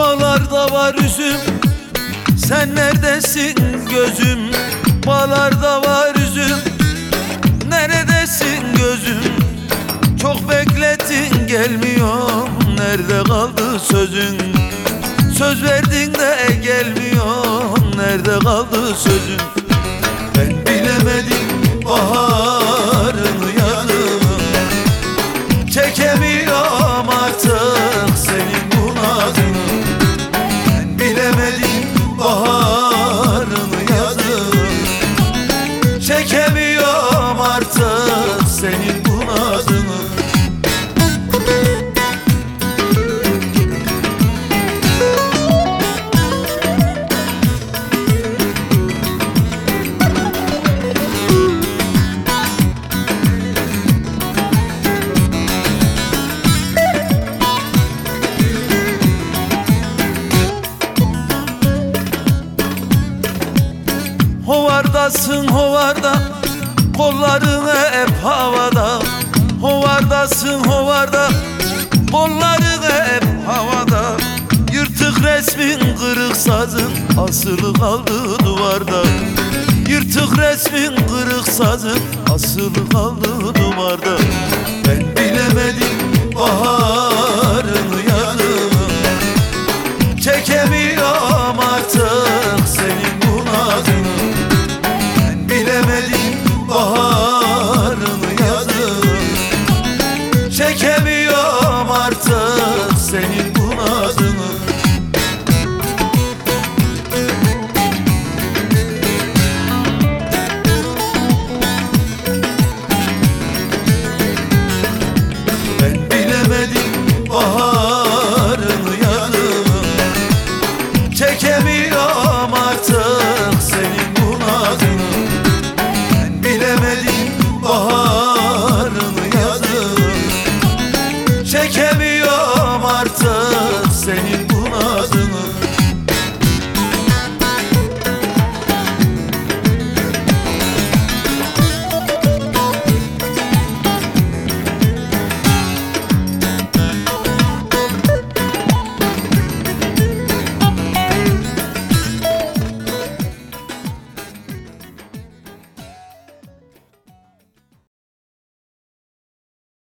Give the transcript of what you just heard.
var üzüm. Sen neredesin gözüm? Bağlarda var üzüm. Neredesin gözüm? Çok beklettin gelmiyor. Nerede kaldı sözün? Söz verdin de gelmiyor. Nerede kaldı sözün? Ben bilemedim Hovardasın hovarda. Kollarını hep havada. Hovardasın hovarda. Kollarını hep havada. Yırtık resmin kırık sazın Asılı kaldı duvarda. Yırtık resmin kırık sazın Asılı kaldı duvarda. Ben bilemedim baharını yanımı Çekemiyorum. çekebilir